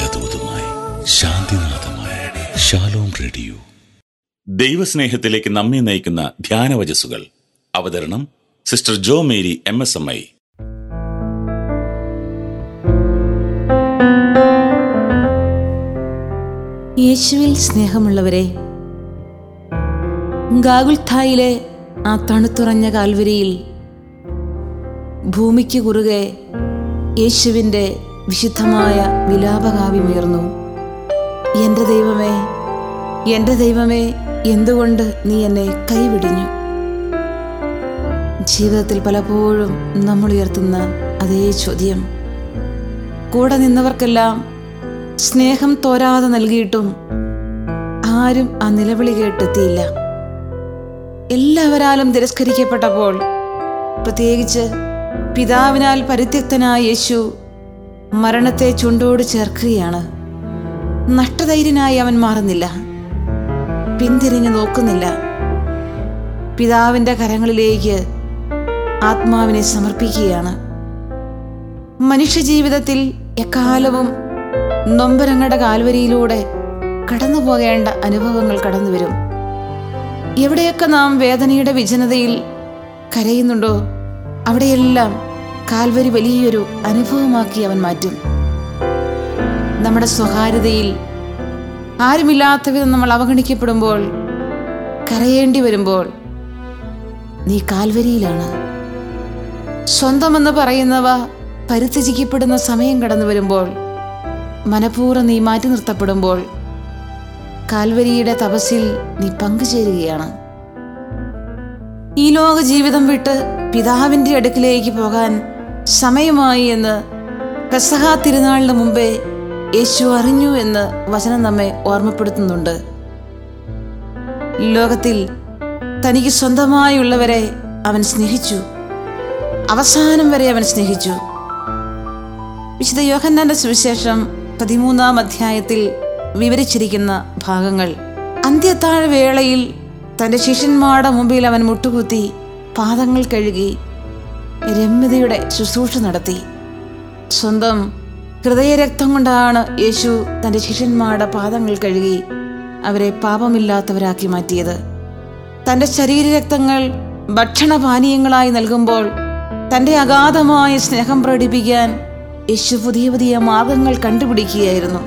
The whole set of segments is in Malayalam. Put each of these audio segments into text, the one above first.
ഛായാദൂതുമായി ഷാലോം റേഡിയോ. ദൈവസ്നേഹത്തിലേക്ക് നമ്മെ നയിക്കുന്ന ധ്യാനവചസ്സുകൾ അവതരണം sister Jo Mary M S M I. യേശുവിൽ സ്നേഹമുള്ളവരെ ഗാഗുൽഥായിലെ ആ തണുത്തുറഞ്ഞ കാൽവരിയിൽ ഭൂമിക്ക് കുറുകെ യേശുവിന്റെ വിശുദ്ധമായ വിലാപകാവ്യമുയർന്നു. എന്റെ ദൈവമേ എന്റെ ദൈവമേ എന്തുകൊണ്ട് നീ എന്നെ കൈവിടിഞ്ഞു? ജീവിതത്തിൽ പലപ്പോഴും നമ്മൾ ഉയർത്തുന്ന അതേ ചോദ്യം. കൂടെ നിന്നവർക്കെല്ലാം സ്നേഹം തോരാതെ നൽകിയിട്ടും ആരും ആ നിലവിളി കേട്ടെത്തിയില്ല. എല്ലാവരാലും തിരസ്കരിക്കപ്പെട്ടപ്പോൾ പ്രത്യേകിച്ച് പിതാവിനാൽ പരിത്യക്തനായ യേശു മരണത്തെ ചുണ്ടോട് ചേർക്കുകയാണ്. നഷ്ടധൈര്യനായി അവൻ മാറുന്നില്ല. പിന്തിരിഞ്ഞു നോക്കുന്നില്ല. പിതാവിന്റെ കരങ്ങളിലേക്ക് ആത്മാവിനെ സമർപ്പിക്കുകയാണ്. മനുഷ്യജീവിതത്തിൽ എക്കാലവും നൊമ്പരങ്ങളുടെ കാൽവരിയിലൂടെ കടന്നു പോകേണ്ട അനുഭവങ്ങൾ കടന്നു വരും എവിടെയൊക്കെ നാം വേദനയുടെ വിജനതയിൽ കരയുന്നുണ്ടോ അവിടെയെല്ലാം കാൽവരി വലിയൊരു അനുഭവമാക്കി അവൻ മാറ്റും. നമ്മുടെ സ്വകാര്യതയിൽ ആരുമില്ലാത്ത വിധം നമ്മൾ അവഗണിക്കപ്പെടുമ്പോൾ കരയേണ്ടി വരുമ്പോൾ നീ കാൽവരിയിലാണ്. സ്വന്തമെന്ന് പറയുന്നവ പരിത്യജിക്കപ്പെടുന്ന സമയം കടന്നു വരുമ്പോൾ മനഃപൂർവം നീ മാറ്റി നിർത്തപ്പെടുമ്പോൾ കാൽവരിയുടെ തപസ്സിൽ നീ പങ്കുചേരുകയാണ്. ഈ ലോക ജീവിതം വിട്ട് പിതാവിന്റെ അടുക്കിലേക്ക് പോകാൻ സമയമായി എന്ന് പെസഹ തിരുനാളിന് മുമ്പേ യേശു അറിഞ്ഞു എന്ന് വചനം നമ്മെ ഓർമ്മപ്പെടുത്തുന്നുണ്ട്. ലോകത്തിൽ തനിക്ക് സ്വന്തമായുള്ളവരെ അവൻ സ്നേഹിച്ചു. അവസാനം വരെ അവൻ സ്നേഹിച്ചു. വിശുദ്ധ യോഹന്നാന്റെ സുവിശേഷം പതിമൂന്നാം അധ്യായത്തിൽ വിവരിച്ചിരിക്കുന്ന ഭാഗങ്ങൾ. അന്ത്യത്താഴ വേളയിൽ തന്റെ ശിഷ്യന്മാരുടെ മുമ്പിൽ അവൻ മുട്ടുകുത്തി പാദങ്ങൾ കഴുകി രമ്യതയുടെ ശുശ്രൂഷ നടത്തി. സ്വന്തം ഹൃദയരക്തം കൊണ്ടാണ് യേശു തന്റെ ശിഷ്യന്മാരുടെ പാദങ്ങൾ കഴുകി അവരെ പാപമില്ലാത്തവരാക്കി മാറ്റിയത്. തന്റെ ശരീരരക്തങ്ങൾ ഭക്ഷണപാനീയങ്ങളായി നൽകുമ്പോൾ തന്റെ അഗാധമായ സ്നേഹം പ്രകടിപ്പിക്കാൻ യേശു പുതിയ പുതിയ മാർഗങ്ങൾ കണ്ടുപിടിക്കുകയായിരുന്നു.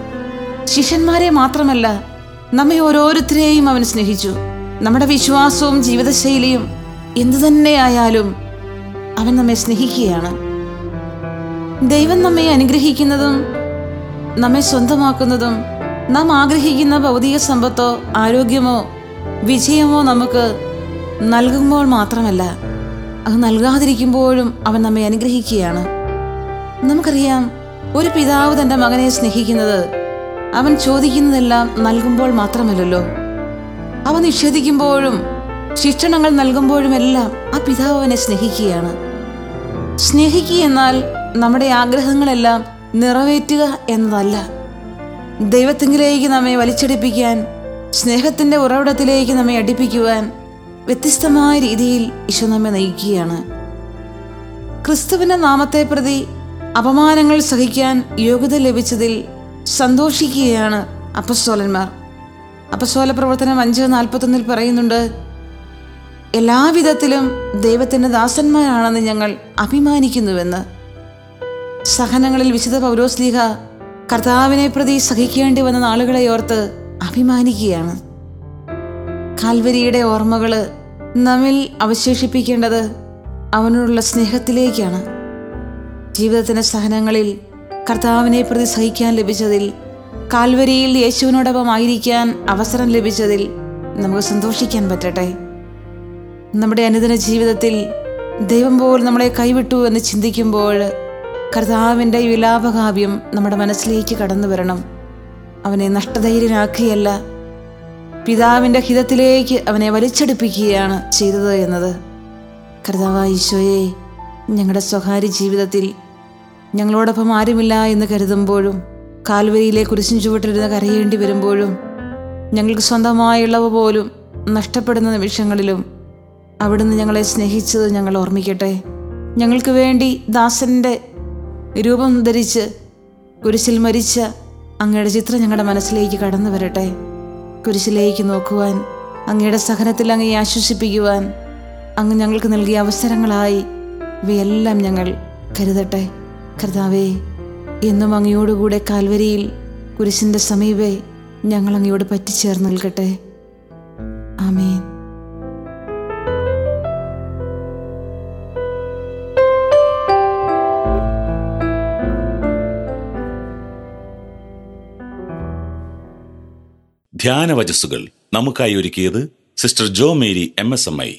ശിഷ്യന്മാരെ മാത്രമല്ല നമ്മെ ഓരോരുത്തരെയും അവൻ സ്നേഹിച്ചു. നമ്മുടെ വിശ്വാസവും ജീവിതശൈലിയും എന്തു തന്നെയായാലും അവൻ നമ്മെ സ്നേഹിക്കുകയാണ്. ദൈവം നമ്മെ അനുഗ്രഹിക്കുന്നതും നമ്മെ സ്വന്തമാക്കുന്നതും നാം ആഗ്രഹിക്കുന്ന ഭൗതിക സമ്പത്തോ ആരോഗ്യമോ വിജയമോ നമുക്ക് നൽകുമ്പോൾ മാത്രമല്ല അത് നൽകാതിരിക്കുമ്പോഴും അവൻ നമ്മെ അനുഗ്രഹിക്കുകയാണ്. നമുക്കറിയാം ഒരു പിതാവ് തന്റെ മകനെ സ്നേഹിക്കുന്നത് അവൻ ചോദിക്കുന്നതെല്ലാം നൽകുമ്പോൾ മാത്രമല്ലല്ലോ. അവ നിഷേധിക്കുമ്പോഴും ശിക്ഷണങ്ങൾ നൽകുമ്പോഴുമെല്ലാം ആ പിതാവ് അവനെ സ്നേഹിക്കുകയാണ്. സ്നേഹിക്കുക എന്നാൽ നമ്മുടെ ആഗ്രഹങ്ങളെല്ലാം നിറവേറ്റുക എന്നതല്ല. ദൈവത്തിങ്കിലേക്ക് നമ്മെ വലിച്ചടിപ്പിക്കാൻ സ്നേഹത്തിന്റെ ഉറവിടത്തിലേക്ക് നമ്മെ അടിപ്പിക്കുവാൻ വ്യത്യസ്തമായ രീതിയിൽ ഈശോ നമ്മെ നയിക്കുകയാണ്. ക്രിസ്തുവിന്റെ നാമത്തെ പ്രതി അപമാനങ്ങൾ സഹിക്കാൻ യോഗ്യത ലഭിച്ചതിൽ സന്തോഷിക്കുകയാണ് അപ്പസ്തോലന്മാർ. അപ്പസ്തോല പ്രവർത്തനം അഞ്ച് നാൽപ്പത്തൊന്നിൽ പറയുന്നുണ്ട് എല്ലാവിധത്തിലും ദൈവത്തിന്റെ ദാസന്മാരാണെന്ന് ഞങ്ങൾ അഭിമാനിക്കുന്നുവെന്ന്. സഹനങ്ങളിൽ വിശുദ്ധ പൗരോസ്ലീഹ കർത്താവിനെ പ്രതി സഹിക്കേണ്ടി വന്ന നാളുകളെ ഓർത്ത് അഭിമാനിക്കുകയാണ്. കാൽവരിയുടെ ഓർമ്മകൾ നമ്മിൽ അവശേഷിപ്പിക്കേണ്ടത് അവനോടുള്ള സ്നേഹത്തിലേക്കാണ്. ജീവിതത്തിന്റെ സഹനങ്ങളിൽ കർത്താവിനെ പ്രതി സഹിക്കാൻ ലഭിച്ചതിൽ കാൽവരിയിൽ യേശുവിനോടൊപ്പം ആയിരിക്കാൻ അവസരം ലഭിച്ചതിൽ നമുക്ക് സന്തോഷിക്കാൻ പറ്റട്ടെ. നമ്മുടെ അനുദിന ജീവിതത്തിൽ ദൈവം പോലും നമ്മളെ കൈവിട്ടു എന്ന് ചിന്തിക്കുമ്പോൾ കർത്താവിന്റെ വിലാപകാവ്യം നമ്മുടെ മനസ്സിലേക്ക് കടന്നു വരണം. അവനെ നഷ്ടധൈര്യനാക്കുകയല്ല പിതാവിന്റെ ഹിതത്തിലേക്ക് അവനെ വലിച്ചെടുപ്പിക്കുകയാണ് ചെയ്തത് എന്നത്. കർത്താവ് ഈശോയെ ഞങ്ങളുടെ സ്വകാര്യ ജീവിതത്തിൽ ഞങ്ങളോടൊപ്പം ആരുമില്ല എന്ന് കരുതുമ്പോഴും കാൽവരിയിലെ കുരിശിൻ ചുവട്ടിരുന്ന് കരയേണ്ടി വരുമ്പോഴും ഞങ്ങൾക്ക് സ്വന്തമായുള്ളവ പോലും നഷ്ടപ്പെടുന്ന നിമിഷങ്ങളിലും അവിടുന്ന് ഞങ്ങളെ സ്നേഹിച്ചത് ഞങ്ങൾ ഓർമ്മിക്കട്ടെ. ഞങ്ങൾക്ക് വേണ്ടി ദാസന്റെ രൂപം ധരിച്ച് കുരിശിൽ മരിച്ച അങ്ങയുടെ ചിത്രം ഞങ്ങളുടെ മനസ്സിലേക്ക് കടന്നു വരട്ടെ. കുരിശിലേക്ക് നോക്കുവാൻ അങ്ങയുടെ സഹനത്തിൽ അങ്ങയെ ആശ്വസിപ്പിക്കുവാൻ അങ്ങ് ഞങ്ങൾക്ക് നൽകിയ അവസരങ്ങളായി ഇവയെല്ലാം ഞങ്ങൾ കരുതട്ടെ. കർത്താവേ എന്നും അങ്ങയോടുകൂടെ കാൽവരിയിൽ കുരിശിന്റെ സമീപേ ഞങ്ങൾ അങ്ങയോട് പറ്റിച്ചേർന്ന് നിൽക്കട്ടെ. ആമേൻ. ധ്യാനവചസ്സുകൾ നമുക്കായി ഒരുക്കിയത് sister Jo Mary M S M I.